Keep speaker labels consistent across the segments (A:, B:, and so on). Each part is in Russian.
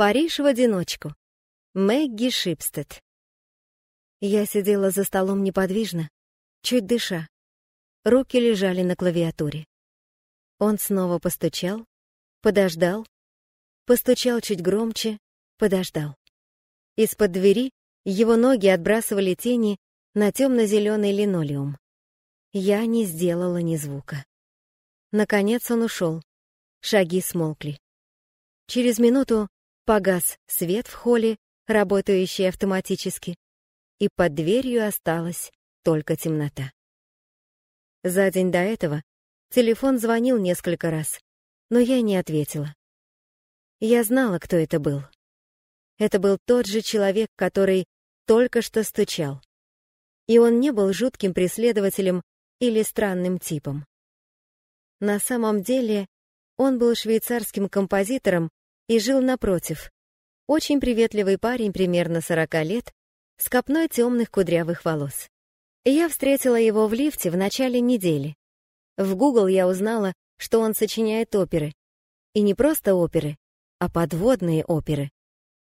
A: Париж в одиночку. Мэгги Шипстед. Я сидела за столом неподвижно, чуть дыша. Руки лежали на клавиатуре. Он снова постучал, подождал, постучал чуть громче, подождал. Из-под двери его ноги отбрасывали тени на темно-зеленый линолеум. Я не сделала ни звука. Наконец он ушел. Шаги смолкли. Через минуту погас свет в холле, работающий автоматически, и под дверью осталась только темнота. За день до этого телефон звонил несколько раз, но я не ответила. Я знала, кто это был. Это был тот же человек, который только что стучал. И он не был жутким преследователем или странным типом. На самом деле, он был швейцарским композитором и жил напротив. Очень приветливый парень примерно 40 лет, с копной темных кудрявых волос. Я встретила его в лифте в начале недели. В Google я узнала, что он сочиняет оперы. И не просто оперы, а подводные оперы.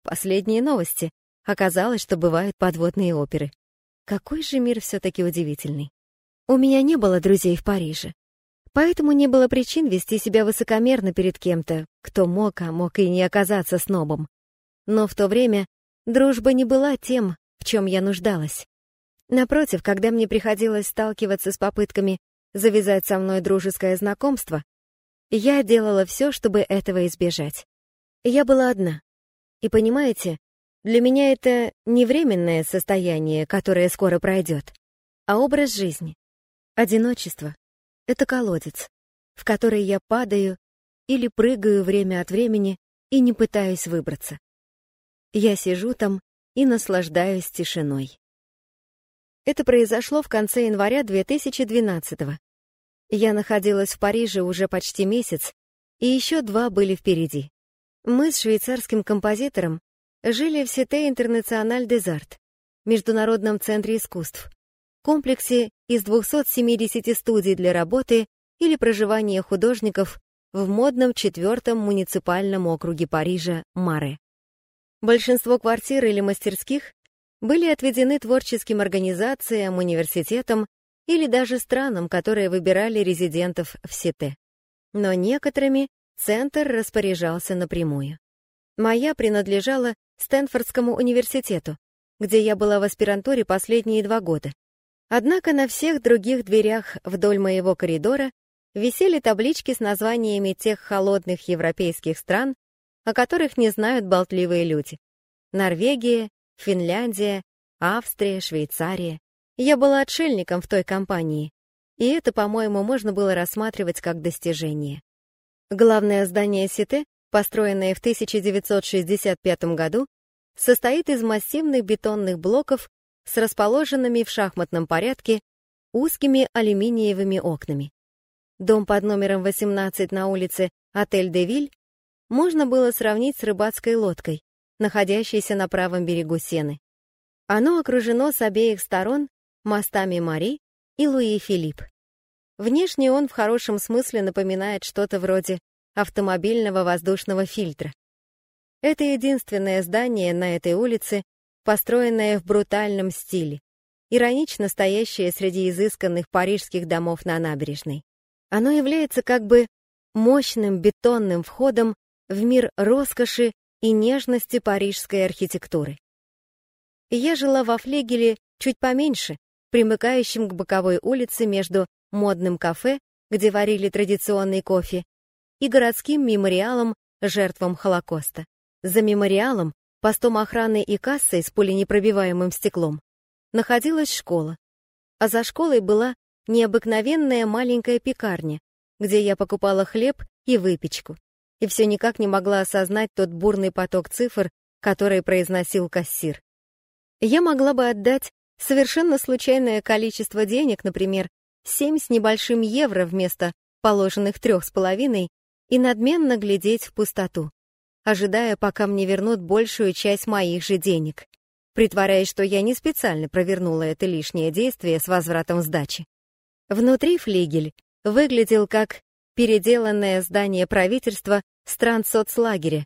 A: Последние новости. Оказалось, что бывают подводные оперы. Какой же мир все-таки удивительный. У меня не было друзей в Париже. Поэтому не было причин вести себя высокомерно перед кем-то, кто мог, а мог и не оказаться снобом. Но в то время дружба не была тем, в чем я нуждалась. Напротив, когда мне приходилось сталкиваться с попытками завязать со мной дружеское знакомство, я делала все, чтобы этого избежать. Я была одна. И понимаете, для меня это не временное состояние, которое скоро пройдет, а образ жизни. Одиночество — это колодец, в который я падаю или прыгаю время от времени и не пытаюсь выбраться. Я сижу там и наслаждаюсь тишиной. Это произошло в конце января 2012-го. Я находилась в Париже уже почти месяц, и еще два были впереди. Мы с швейцарским композитором жили в Сите Интернациональ Arts, Международном центре искусств, комплексе из 270 студий для работы или проживания художников в модном четвертом муниципальном округе Парижа Маре. Большинство квартир или мастерских были отведены творческим организациям, университетам или даже странам, которые выбирали резидентов в Сите. Но некоторыми центр распоряжался напрямую. Моя принадлежала Стэнфордскому университету, где я была в аспирантуре последние два года. Однако на всех других дверях вдоль моего коридора висели таблички с названиями тех холодных европейских стран, о которых не знают болтливые люди. Норвегия, Финляндия, Австрия, Швейцария. Я была отшельником в той компании, и это, по-моему, можно было рассматривать как достижение. Главное здание Сите, построенное в 1965 году, состоит из массивных бетонных блоков с расположенными в шахматном порядке узкими алюминиевыми окнами. Дом под номером 18 на улице Отель де Виль можно было сравнить с рыбацкой лодкой, находящейся на правом берегу Сены. Оно окружено с обеих сторон мостами Мари и Луи Филипп. Внешне он в хорошем смысле напоминает что-то вроде автомобильного воздушного фильтра. Это единственное здание на этой улице, построенное в брутальном стиле, иронично стоящее среди изысканных парижских домов на набережной. Оно является как бы мощным бетонным входом в мир роскоши и нежности парижской архитектуры. Я жила во флегеле чуть поменьше, примыкающем к боковой улице между модным кафе, где варили традиционный кофе, и городским мемориалом жертвам Холокоста. За мемориалом, постом охраны и кассой с пуленепробиваемым стеклом, находилась школа, а за школой была необыкновенная маленькая пекарня, где я покупала хлеб и выпечку, и все никак не могла осознать тот бурный поток цифр, который произносил кассир. Я могла бы отдать совершенно случайное количество денег, например, семь с небольшим евро вместо положенных трех с половиной, и надменно глядеть в пустоту, ожидая, пока мне вернут большую часть моих же денег, притворяясь, что я не специально провернула это лишнее действие с возвратом сдачи. Внутри флигель выглядел как переделанное здание правительства стран соцлагеря,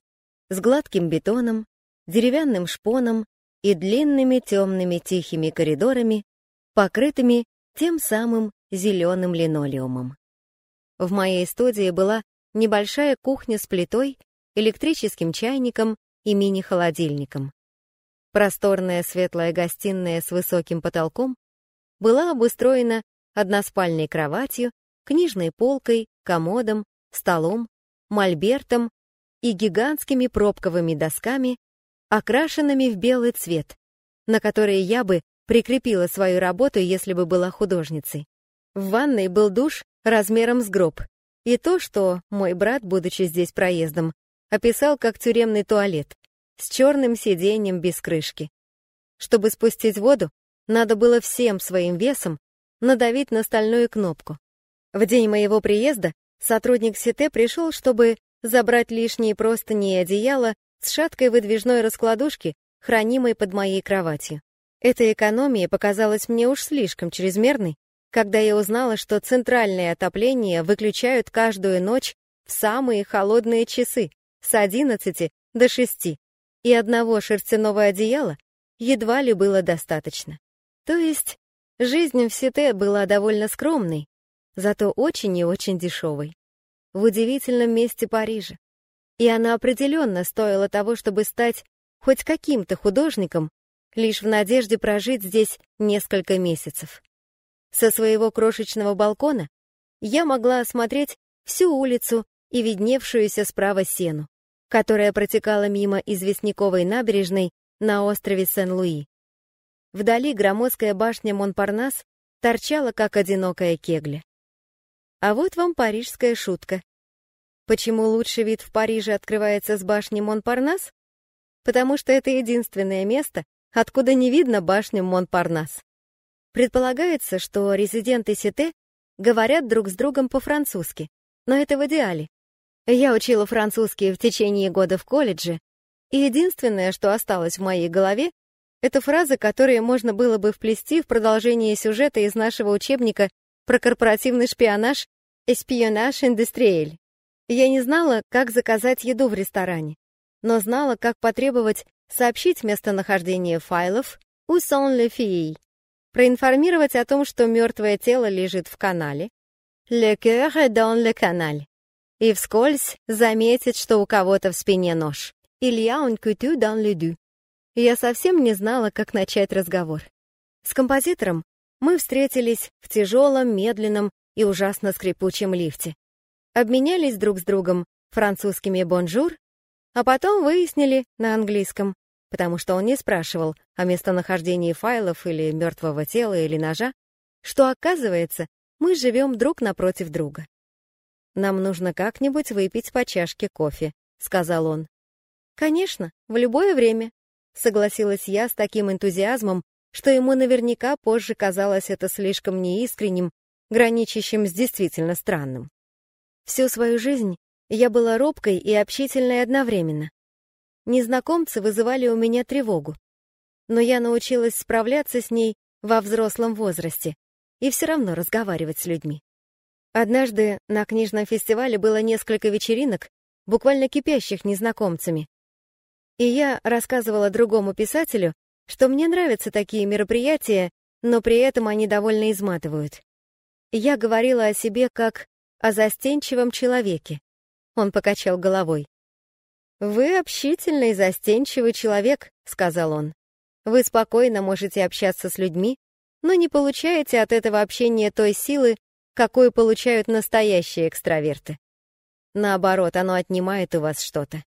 A: с гладким бетоном, деревянным шпоном и длинными темными тихими коридорами, покрытыми тем самым зеленым линолеумом. В моей студии была небольшая кухня с плитой, электрическим чайником и мини-холодильником. Просторная светлая гостиная с высоким потолком была обустроена односпальной кроватью, книжной полкой, комодом, столом, мольбертом и гигантскими пробковыми досками, окрашенными в белый цвет, на которые я бы прикрепила свою работу, если бы была художницей. В ванной был душ размером с гроб, и то, что мой брат, будучи здесь проездом, описал как тюремный туалет с черным сиденьем без крышки. Чтобы спустить воду, надо было всем своим весом надавить на стальную кнопку. В день моего приезда сотрудник Сите пришел, чтобы забрать лишние простыни и одеяло с шаткой выдвижной раскладушки, хранимой под моей кроватью. Эта экономия показалась мне уж слишком чрезмерной, когда я узнала, что центральное отопление выключают каждую ночь в самые холодные часы, с 11 до 6, и одного шерстяного одеяла едва ли было достаточно. То есть жизнь в Сите была довольно скромной, зато очень и очень дешевой. В удивительном месте Парижа. И она определенно стоила того, чтобы стать хоть каким-то художником, лишь в надежде прожить здесь несколько месяцев. Со своего крошечного балкона я могла осмотреть всю улицу и видневшуюся справа сену, которая протекала мимо известняковой набережной на острове Сен-Луи. Вдали громоздкая башня Монпарнас торчала, как одинокая кегля. А вот вам парижская шутка. Почему лучший вид в Париже открывается с башни Монпарнас? Потому что это единственное место, откуда не видно башню Монпарнас. Предполагается, что резиденты Сите говорят друг с другом по-французски, но это в идеале. Я учила французский в течение года в колледже, и единственное, что осталось в моей голове, это фразы, которые можно было бы вплести в продолжение сюжета из нашего учебника про корпоративный шпионаж «Эспионаж индустриэль». Я не знала, как заказать еду в ресторане, но знала, как потребовать сообщить местонахождение файлов «Où sont les filles?» проинформировать о том, что мертвое тело лежит в канале, «Le cœur dans le canal», и вскользь заметить, что у кого-то в спине нож. «Il y a un couteau dans le dos». Я совсем не знала, как начать разговор. С композитором мы встретились в тяжелом, медленном и ужасно скрипучем лифте. Обменялись друг с другом французскими «бонжур», а потом выяснили на английском, потому что он не спрашивал о местонахождении файлов или мертвого тела или ножа, что, оказывается, мы живем друг напротив друга. «Нам нужно как-нибудь выпить по чашке кофе», — сказал он. «Конечно, в любое время», — согласилась я с таким энтузиазмом, что ему наверняка позже казалось это слишком неискренним, граничащим с действительно странным. Всю свою жизнь я была робкой и общительной одновременно. Незнакомцы вызывали у меня тревогу. Но я научилась справляться с ней во взрослом возрасте и все равно разговаривать с людьми. Однажды на книжном фестивале было несколько вечеринок, буквально кипящих незнакомцами. И я рассказывала другому писателю, что мне нравятся такие мероприятия, но при этом они довольно изматывают. Я говорила о себе как о застенчивом человеке. Он покачал головой. «Вы общительный, застенчивый человек», — сказал он. «Вы спокойно можете общаться с людьми, но не получаете от этого общения той силы, какую получают настоящие экстраверты. Наоборот, оно отнимает у вас что-то».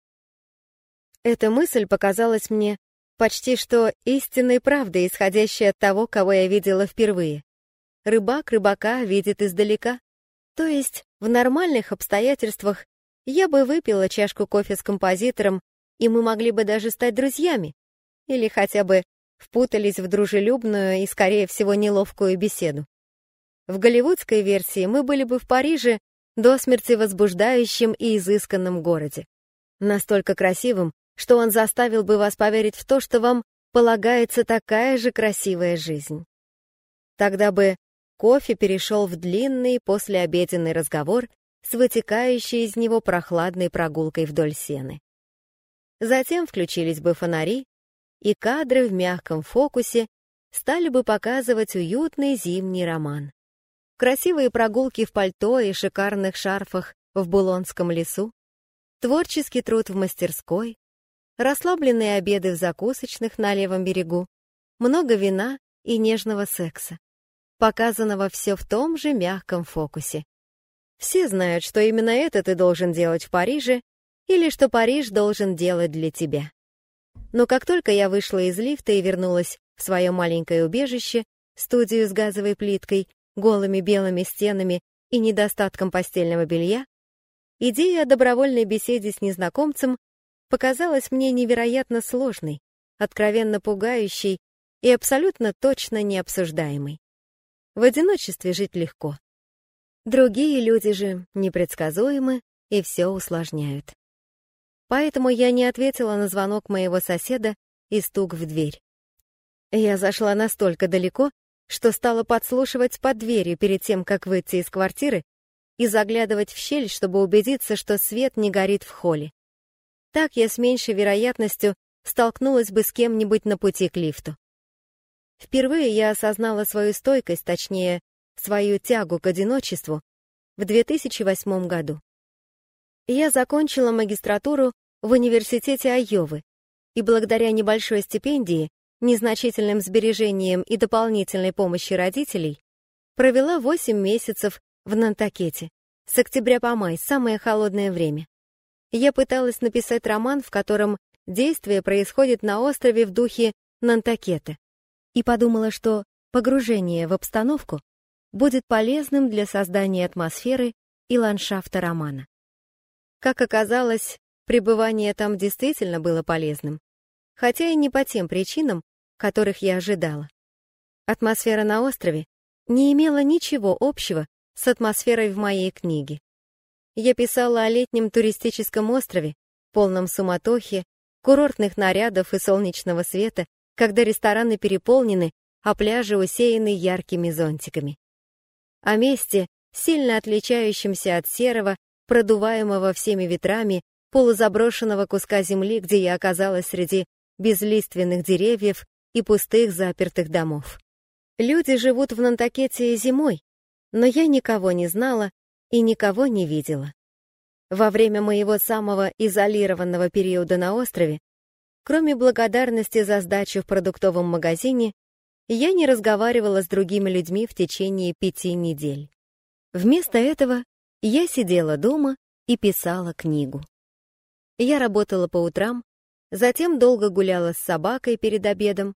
A: Эта мысль показалась мне почти что истинной правдой, исходящей от того, кого я видела впервые. Рыбак рыбака видит издалека. То есть в нормальных обстоятельствах я бы выпила чашку кофе с композитором, и мы могли бы даже стать друзьями. Или хотя бы впутались в дружелюбную и, скорее всего, неловкую беседу. В голливудской версии мы были бы в Париже до смерти возбуждающем и изысканном городе. Настолько красивым, что он заставил бы вас поверить в то, что вам полагается такая же красивая жизнь. Тогда бы кофе перешел в длинный послеобеденный разговор с вытекающей из него прохладной прогулкой вдоль сены. Затем включились бы фонари, и кадры в мягком фокусе стали бы показывать уютный зимний роман. Красивые прогулки в пальто и шикарных шарфах в Булонском лесу, творческий труд в мастерской, расслабленные обеды в закусочных на левом берегу, много вина и нежного секса, показанного все в том же мягком фокусе. Все знают, что именно это ты должен делать в Париже или что Париж должен делать для тебя. Но как только я вышла из лифта и вернулась в свое маленькое убежище, студию с газовой плиткой, голыми белыми стенами и недостатком постельного белья, идея о добровольной беседе с незнакомцем показалась мне невероятно сложной, откровенно пугающей и абсолютно точно необсуждаемой. В одиночестве жить легко. Другие люди же непредсказуемы и все усложняют. Поэтому я не ответила на звонок моего соседа и стук в дверь. Я зашла настолько далеко, что стала подслушивать под дверью перед тем, как выйти из квартиры и заглядывать в щель, чтобы убедиться, что свет не горит в холле. Так я с меньшей вероятностью столкнулась бы с кем-нибудь на пути к лифту. Впервые я осознала свою стойкость, точнее, свою тягу к одиночеству в 2008 году. Я закончила магистратуру в университете Айовы, и благодаря небольшой стипендии, незначительным сбережениям и дополнительной помощи родителей, провела 8 месяцев в Нантакете, с октября по май, самое холодное время. Я пыталась написать роман, в котором действие происходит на острове в духе Нантакета, и подумала, что погружение в обстановку будет полезным для создания атмосферы и ландшафта романа. Как оказалось, пребывание там действительно было полезным, хотя и не по тем причинам, которых я ожидала. Атмосфера на острове не имела ничего общего с атмосферой в моей книге. Я писала о летнем туристическом острове, полном суматохи, курортных нарядов и солнечного света, когда рестораны переполнены, а пляжи усеяны яркими зонтиками. О месте, сильно отличающемся от серого, продуваемого всеми ветрами, полузаброшенного куска земли, где я оказалась среди безлиственных деревьев и пустых запертых домов. Люди живут в Нантакете зимой, но я никого не знала и никого не видела. Во время моего самого изолированного периода на острове, кроме благодарности за сдачу в продуктовом магазине, я не разговаривала с другими людьми в течение пяти недель. Вместо этого я сидела дома и писала книгу. Я работала по утрам, затем долго гуляла с собакой перед обедом,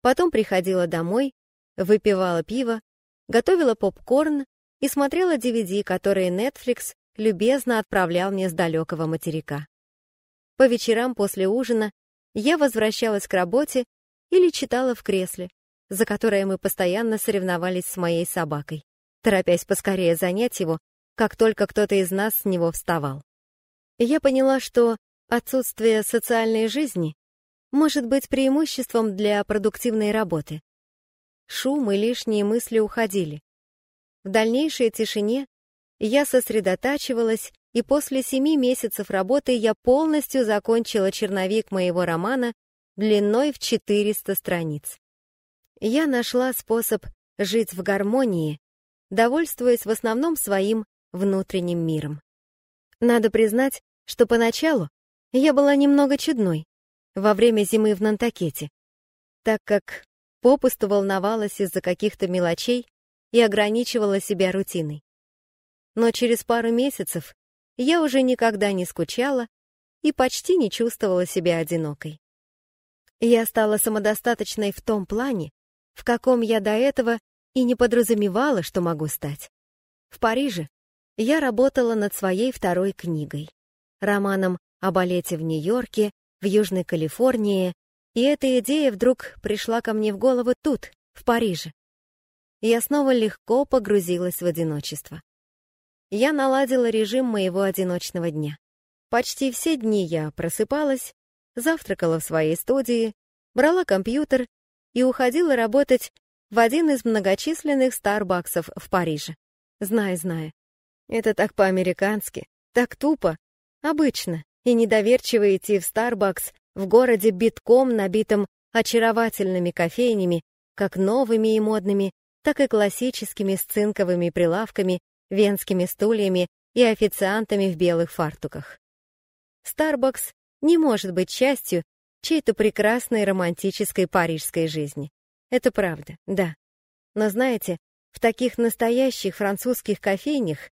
A: потом приходила домой, выпивала пиво, готовила попкорн и смотрела DVD, которые Netflix любезно отправлял мне с далекого материка. По вечерам после ужина я возвращалась к работе или читала в кресле, за которое мы постоянно соревновались с моей собакой, торопясь поскорее занять его как только кто-то из нас с него вставал. Я поняла, что отсутствие социальной жизни может быть преимуществом для продуктивной работы. Шум и лишние мысли уходили. В дальнейшей тишине я сосредотачивалась, и после семи месяцев работы я полностью закончила черновик моего романа длиной в 400 страниц. Я нашла способ жить в гармонии, довольствуясь в основном своим внутренним миром. Надо признать, что поначалу я была немного чудной во время зимы в Нантакете, так как попусту волновалась из-за каких-то мелочей и ограничивала себя рутиной. Но через пару месяцев я уже никогда не скучала и почти не чувствовала себя одинокой. Я стала самодостаточной в том плане, в каком я до этого и не подразумевала, что могу стать. В Париже я работала над своей второй книгой, романом о балете в Нью-Йорке, в Южной Калифорнии, и эта идея вдруг пришла ко мне в голову тут, в Париже. Я снова легко погрузилась в одиночество. Я наладила режим моего одиночного дня. Почти все дни я просыпалась, завтракала в своей студии, брала компьютер и уходила работать в один из многочисленных Старбаксов в Париже. Знай, знай, это так по-американски, так тупо, обычно. И недоверчиво идти в Starbucks в городе битком, набитом очаровательными кофейнями, как новыми и модными, так и классическими с цинковыми прилавками, венскими стульями и официантами в белых фартуках. Starbucks не может быть частью чьей-то прекрасной романтической парижской жизни. Это правда, да. Но знаете, в таких настоящих французских кофейнях,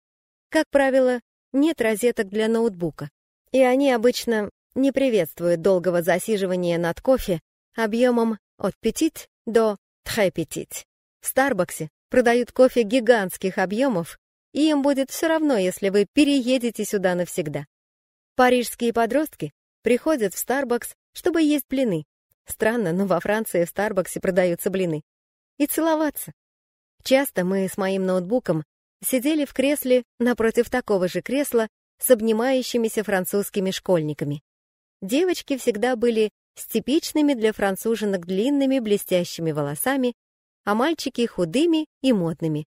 A: как правило, нет розеток для ноутбука, и они обычно не приветствуют долгого засиживания над кофе объемом от petit до petit. В Старбаксе продают кофе гигантских объемов, и им будет все равно, если вы переедете сюда навсегда. Парижские подростки приходят в Starbucks, чтобы есть блины. Странно, но во Франции в Старбаксе продаются блины. И целоваться. Часто мы с моим ноутбуком сидели в кресле напротив такого же кресла с обнимающимися французскими школьниками. Девочки всегда были с типичными для француженок длинными блестящими волосами, а мальчики худыми и модными.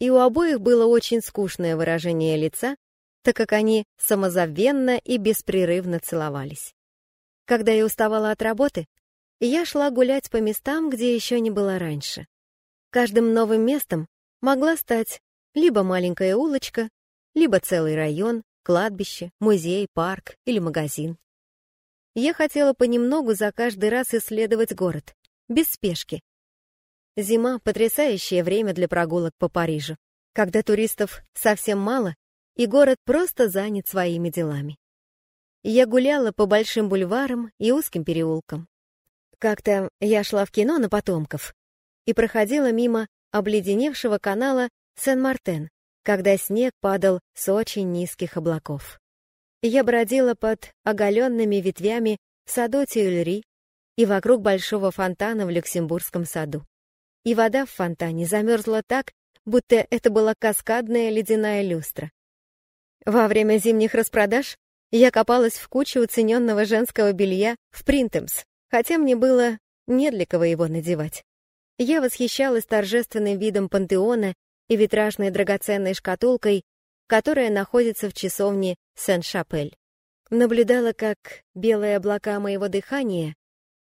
A: И у обоих было очень скучное выражение лица, так как они самозабвенно и беспрерывно целовались. Когда я уставала от работы, я шла гулять по местам, где еще не была раньше. Каждым новым местом могла стать либо маленькая улочка, либо целый район, кладбище, музей, парк или магазин. Я хотела понемногу за каждый раз исследовать город, без спешки. Зима — потрясающее время для прогулок по Парижу, когда туристов совсем мало, и город просто занят своими делами. Я гуляла по большим бульварам и узким переулкам. Как-то я шла в кино на потомков и проходила мимо обледеневшего канала Сен-Мартен, когда снег падал с очень низких облаков. Я бродила под оголенными ветвями в саду Тюильри и вокруг большого фонтана в Люксембургском саду. И вода в фонтане замерзла так, будто это была каскадная ледяная люстра. Во время зимних распродаж я копалась в куче уцененного женского белья в Принтемс, хотя мне было не для кого его надевать. Я восхищалась торжественным видом пантеона и витражной драгоценной шкатулкой, которая находится в часовне Сен-Шапель. Наблюдала, как белые облака моего дыхания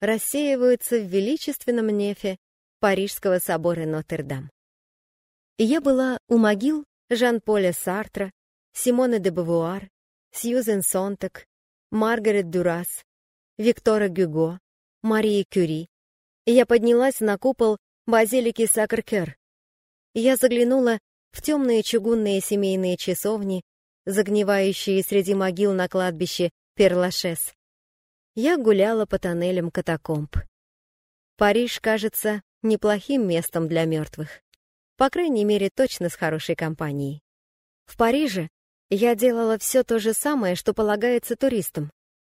A: рассеиваются в величественном нефе Парижского собора Нотр-Дам. Я была у могил Жан-Поля Сартра, Симоны де Бавуар, Сьюзен Сонтак, Маргарет Дюрас, Виктора Гюго, Марии Кюри. Я поднялась на купол базилики Сакр-Кер. Я заглянула в темные чугунные семейные часовни, загнивающие среди могил на кладбище Перлашес. Я гуляла по тоннелям катакомб. Париж кажется неплохим местом для мертвых. По крайней мере, точно с хорошей компанией. В Париже я делала все то же самое, что полагается туристам,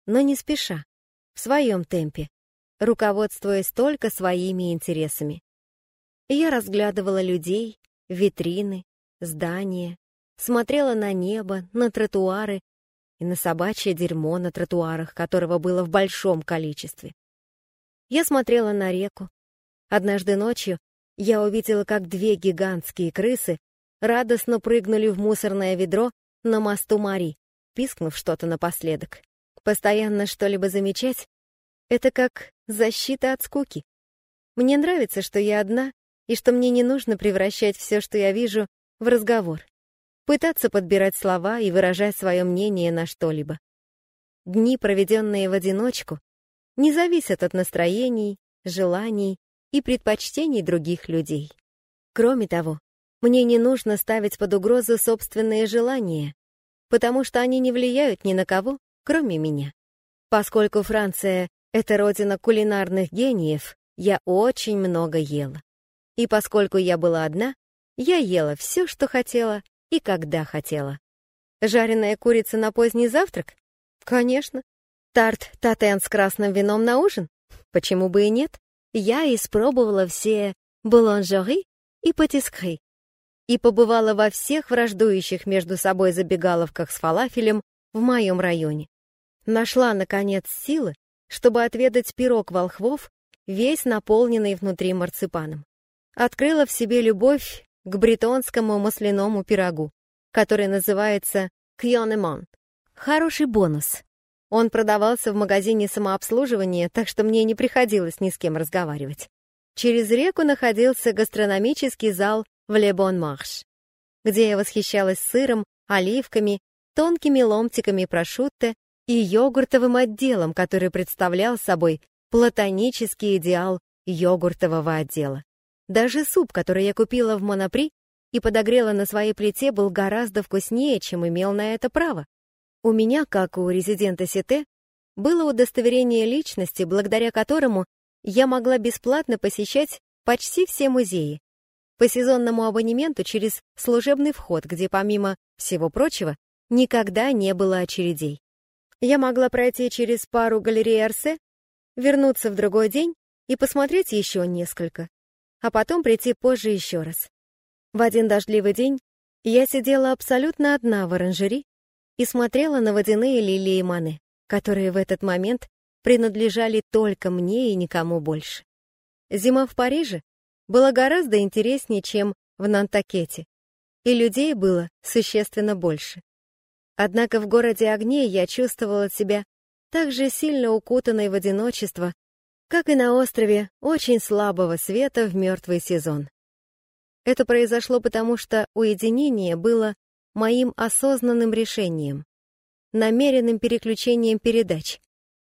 A: но не спеша, в своем темпе, руководствуясь только своими интересами. Я разглядывала людей, витрины, здания, смотрела на небо, на тротуары и на собачье дерьмо на тротуарах, которого было в большом количестве. Я смотрела на реку. Однажды ночью я увидела, как две гигантские крысы радостно прыгнули в мусорное ведро на мосту Мари, пискнув что-то напоследок. Постоянно что-либо замечать — это как защита от скуки. Мне нравится, что я одна и что мне не нужно превращать все, что я вижу, в разговор. Пытаться подбирать слова и выражать свое мнение на что-либо. Дни, проведенные в одиночку, не зависят от настроений, желаний и предпочтений других людей. Кроме того, мне не нужно ставить под угрозу собственные желания, потому что они не влияют ни на кого, кроме меня. Поскольку Франция — это родина кулинарных гениев, я очень много ела. И поскольку я была одна, я ела все, что хотела и когда хотела. Жареная курица на поздний завтрак? Конечно. Тарт татен с красным вином на ужин? Почему бы и нет? Я испробовала все буланжери и патискри и побывала во всех враждующих между собой забегаловках с фалафелем в моем районе. Нашла, наконец, силы, чтобы отведать пирог волхвов, весь наполненный внутри марципаном открыла в себе любовь к бретонскому масляному пирогу, который называется кьонемон. Хороший бонус, Он продавался в магазине самообслуживания, так что мне не приходилось ни с кем разговаривать. Через реку находился гастрономический зал в Лебон-Марш, где я восхищалась сыром, оливками, тонкими ломтиками прошутто и йогуртовым отделом, который представлял собой платонический идеал йогуртового отдела. Даже суп, который я купила в Монопри и подогрела на своей плите, был гораздо вкуснее, чем имел на это право. У меня, как у резидента Сите, было удостоверение личности, благодаря которому я могла бесплатно посещать почти все музеи. По сезонному абонементу через служебный вход, где, помимо всего прочего, никогда не было очередей. Я могла пройти через пару галерей Арсе, вернуться в другой день и посмотреть еще несколько, а потом прийти позже еще раз. В один дождливый день я сидела абсолютно одна в оранжери и смотрела на водяные лилии маны, которые в этот момент принадлежали только мне и никому больше. Зима в Париже была гораздо интереснее, чем в Нантакете, и людей было существенно больше. Однако в городе огней я чувствовала себя так же сильно укутанной в одиночество, как и на острове очень слабого света в мертвый сезон. Это произошло потому, что уединение было моим осознанным решением, намеренным переключением передач,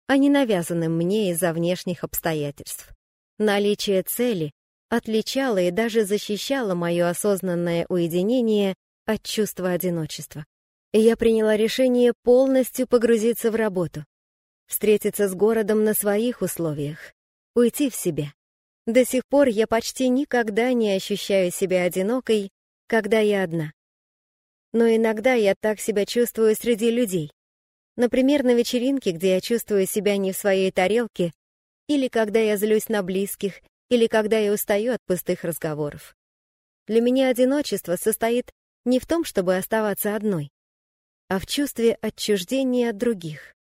A: а не навязанным мне из-за внешних обстоятельств. Наличие цели отличало и даже защищало мое осознанное уединение от чувства одиночества. Я приняла решение полностью погрузиться в работу, встретиться с городом на своих условиях, уйти в себя. До сих пор я почти никогда не ощущаю себя одинокой, когда я одна. Но иногда я так себя чувствую среди людей. Например, на вечеринке, где я чувствую себя не в своей тарелке, или когда я злюсь на близких, или когда я устаю от пустых разговоров. Для меня одиночество состоит не в том, чтобы оставаться одной, а в чувстве отчуждения от других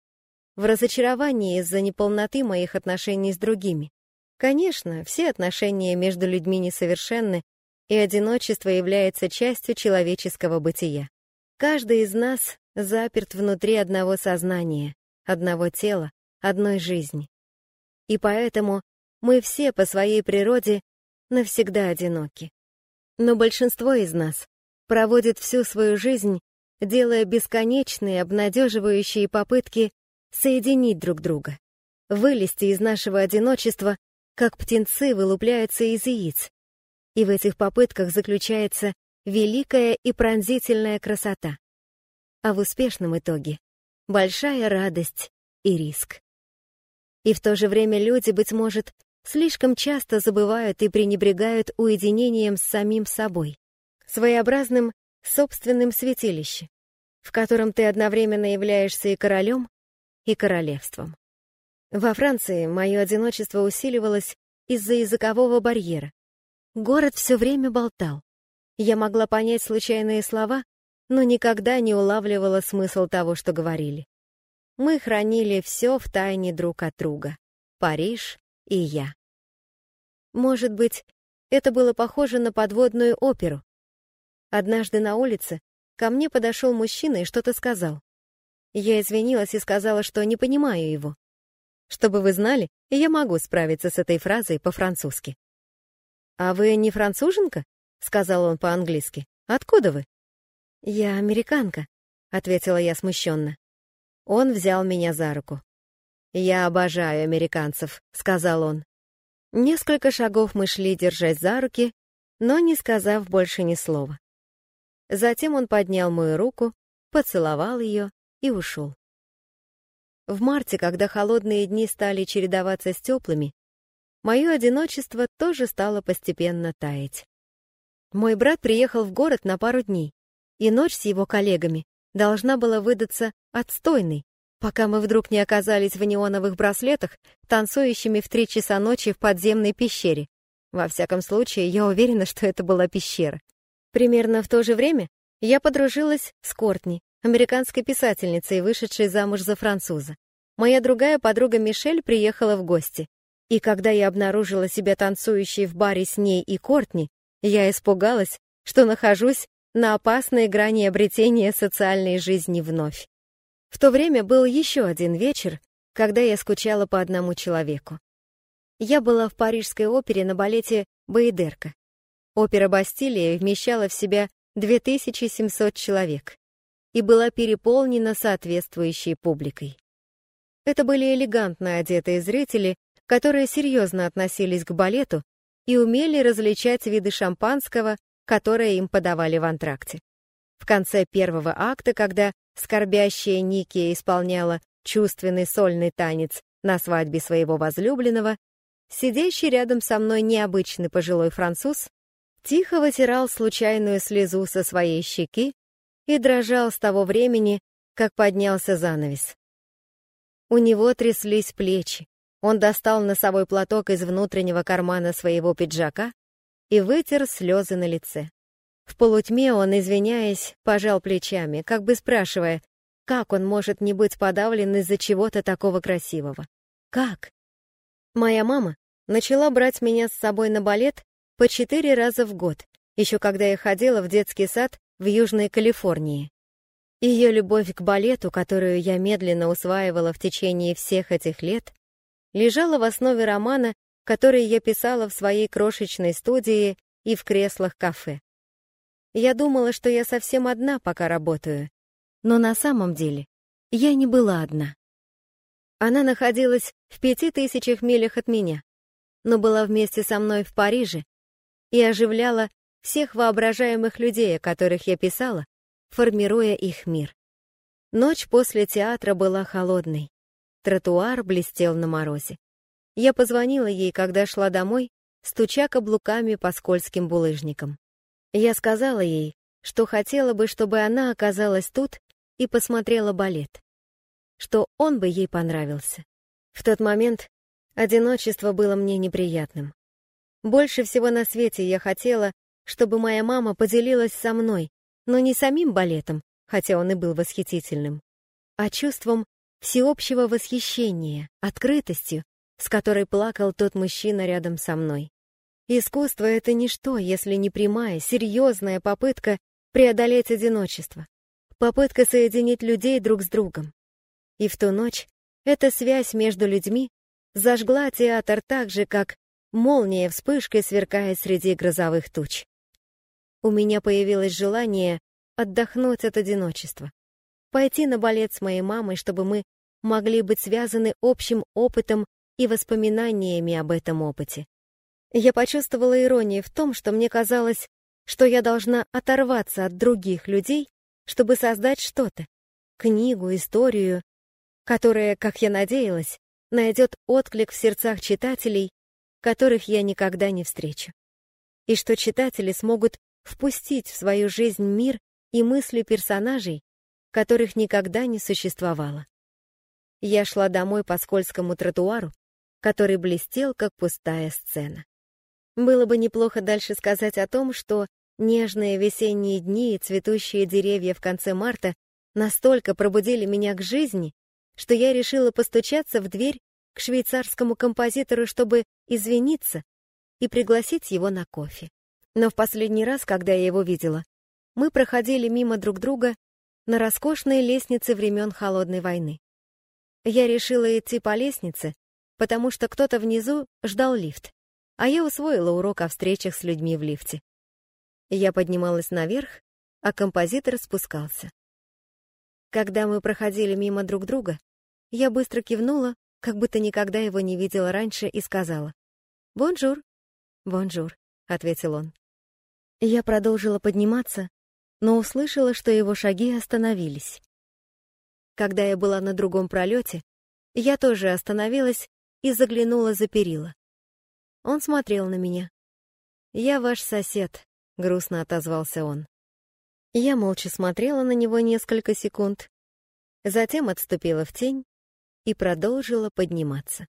A: в разочаровании из-за неполноты моих отношений с другими. Конечно, все отношения между людьми несовершенны, и одиночество является частью человеческого бытия. Каждый из нас заперт внутри одного сознания, одного тела, одной жизни. И поэтому мы все по своей природе навсегда одиноки. Но большинство из нас проводит всю свою жизнь, делая бесконечные обнадеживающие попытки соединить друг друга, вылезти из нашего одиночества, как птенцы вылупляются из яиц. И в этих попытках заключается великая и пронзительная красота. А в успешном итоге — большая радость и риск. И в то же время люди, быть может, слишком часто забывают и пренебрегают уединением с самим собой, своеобразным собственным святилищем, в котором ты одновременно являешься и королем, и королевством. Во Франции мое одиночество усиливалось из-за языкового барьера. Город все время болтал. Я могла понять случайные слова, но никогда не улавливала смысл того, что говорили. Мы хранили все в тайне друг от друга. Париж и я. Может быть, это было похоже на подводную оперу. Однажды на улице ко мне подошел мужчина и что-то сказал. Я извинилась и сказала, что не понимаю его. Чтобы вы знали, я могу справиться с этой фразой по-французски. «А вы не француженка?» — сказал он по-английски. «Откуда вы?» «Я американка», — ответила я смущенно. Он взял меня за руку. «Я обожаю американцев», — сказал он. Несколько шагов мы шли, держась за руки, но не сказав больше ни слова. Затем он поднял мою руку, поцеловал ее и ушел. В марте, когда холодные дни стали чередоваться с теплыми, мое одиночество тоже стало постепенно таять. Мой брат приехал в город на пару дней, и ночь с его коллегами должна была выдаться отстойной, пока мы вдруг не оказались в неоновых браслетах, танцующими в три часа ночи в подземной пещере. Во всяком случае, я уверена, что это была пещера. Примерно в то же время я подружилась с Кортни, американской писательницей, вышедшей замуж за француза. Моя другая подруга Мишель приехала в гости. И когда я обнаружила себя танцующей в баре с ней и Кортни, я испугалась, что нахожусь на опасной грани обретения социальной жизни вновь. В то время был еще один вечер, когда я скучала по одному человеку. Я была в Парижской опере на балете «Баидерка». Опера «Бастилия» вмещала в себя 2700 человек и была переполнена соответствующей публикой. Это были элегантно одетые зрители, которые серьезно относились к балету и умели различать виды шампанского, которые им подавали в антракте. В конце первого акта, когда скорбящая Ники исполняла чувственный сольный танец на свадьбе своего возлюбленного, сидящий рядом со мной необычный пожилой француз тихо вытирал случайную слезу со своей щеки и дрожал с того времени, как поднялся занавес. У него тряслись плечи. Он достал носовой платок из внутреннего кармана своего пиджака и вытер слезы на лице. В полутьме он, извиняясь, пожал плечами, как бы спрашивая, как он может не быть подавлен из-за чего-то такого красивого? Как? Моя мама начала брать меня с собой на балет по четыре раза в год, еще когда я ходила в детский сад в Южной Калифорнии. Ее любовь к балету, которую я медленно усваивала в течение всех этих лет, лежала в основе романа, который я писала в своей крошечной студии и в креслах кафе. Я думала, что я совсем одна, пока работаю, но на самом деле я не была одна. Она находилась в пяти тысячах милях от меня, но была вместе со мной в Париже и оживляла всех воображаемых людей, о которых я писала, формируя их мир. Ночь после театра была холодной. Тротуар блестел на морозе. Я позвонила ей, когда шла домой, стуча каблуками по скользким булыжникам. Я сказала ей, что хотела бы, чтобы она оказалась тут и посмотрела балет. Что он бы ей понравился. В тот момент одиночество было мне неприятным. Больше всего на свете я хотела, чтобы моя мама поделилась со мной но не самим балетом, хотя он и был восхитительным, а чувством всеобщего восхищения, открытостью, с которой плакал тот мужчина рядом со мной. Искусство — это ничто, если не прямая, серьезная попытка преодолеть одиночество, попытка соединить людей друг с другом. И в ту ночь эта связь между людьми зажгла театр так же, как молния вспышкой сверкает среди грозовых туч у меня появилось желание отдохнуть от одиночества, пойти на балет с моей мамой, чтобы мы могли быть связаны общим опытом и воспоминаниями об этом опыте. Я почувствовала иронию в том, что мне казалось, что я должна оторваться от других людей, чтобы создать что-то, книгу, историю, которая, как я надеялась, найдет отклик в сердцах читателей, которых я никогда не встречу. И что читатели смогут впустить в свою жизнь мир и мысли персонажей, которых никогда не существовало. Я шла домой по скользкому тротуару, который блестел, как пустая сцена. Было бы неплохо дальше сказать о том, что нежные весенние дни и цветущие деревья в конце марта настолько пробудили меня к жизни, что я решила постучаться в дверь к швейцарскому композитору, чтобы извиниться и пригласить его на кофе. Но в последний раз, когда я его видела, мы проходили мимо друг друга на роскошной лестнице времен Холодной войны. Я решила идти по лестнице, потому что кто-то внизу ждал лифт, а я усвоила урок о встречах с людьми в лифте. Я поднималась наверх, а композитор спускался. Когда мы проходили мимо друг друга, я быстро кивнула, как будто никогда его не видела раньше, и сказала «Бонжур». «Бонжур», — ответил он. Я продолжила подниматься, но услышала, что его шаги остановились. Когда я была на другом пролете, я тоже остановилась и заглянула за перила. Он смотрел на меня. «Я ваш сосед», — грустно отозвался он. Я молча смотрела на него несколько секунд, затем отступила в тень и продолжила подниматься.